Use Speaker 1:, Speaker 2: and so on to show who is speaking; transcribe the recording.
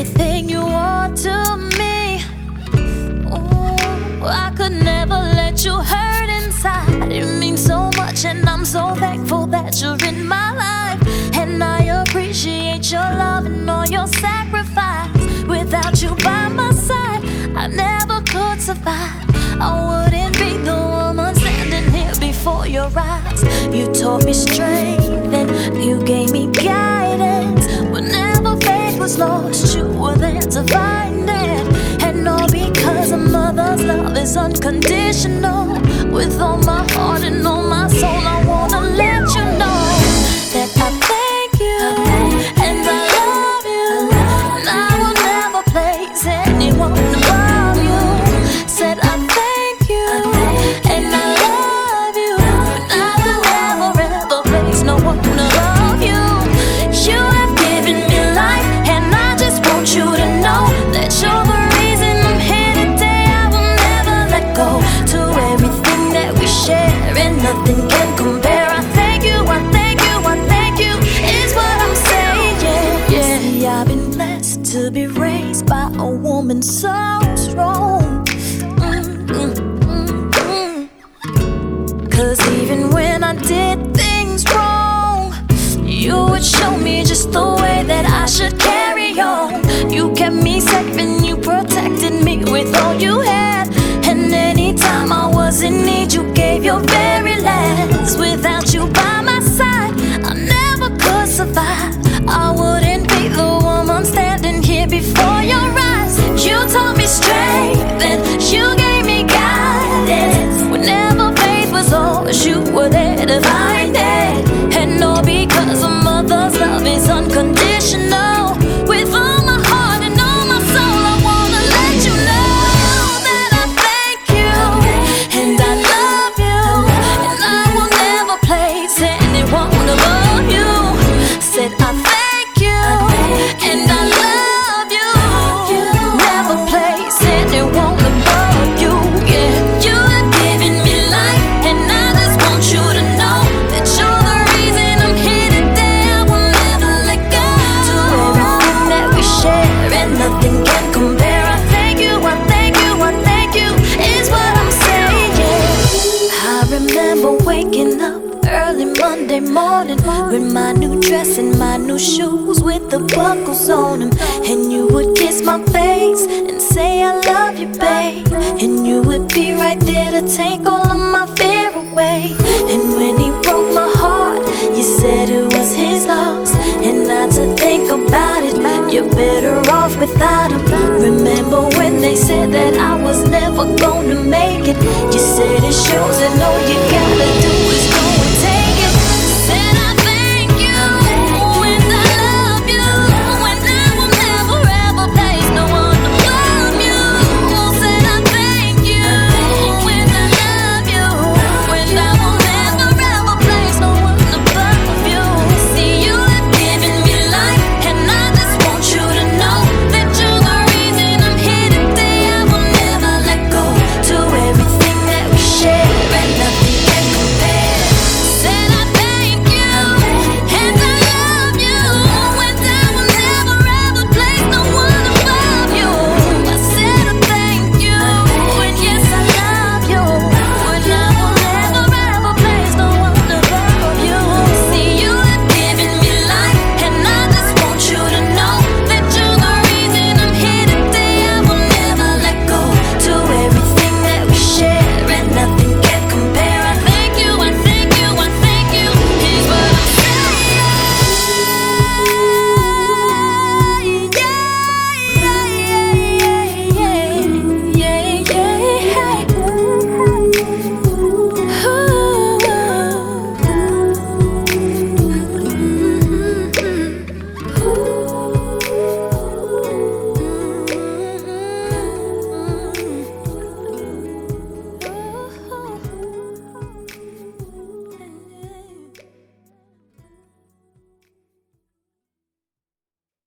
Speaker 1: everything you are to me. Ooh, I could never let you hurt inside. It means so much, and I'm so thankful that you're in my life. And I appreciate your love and all your sacrifice. Without you by my side, I never could survive. I wouldn't be the woman standing here before your eyes. You taught me strength and you gave me guidance. Whenever faith was lost, to find it. And all because a mother's love is unconditional. With all my heart and all my soul, I by a woman so strong. Mm, mm, mm, mm. Cause even when I did things wrong, you would show me just the way that I should waking up early Monday morning with my new dress and my new shoes with the buckles on them. And you would kiss my face and say, I love you, babe. And you would be right there to take all of my fear away. And when he broke my heart, you said it was his loss. And not to think about it, you're better off without him. Remember when they said that I was never gonna make it? You said it shows that all you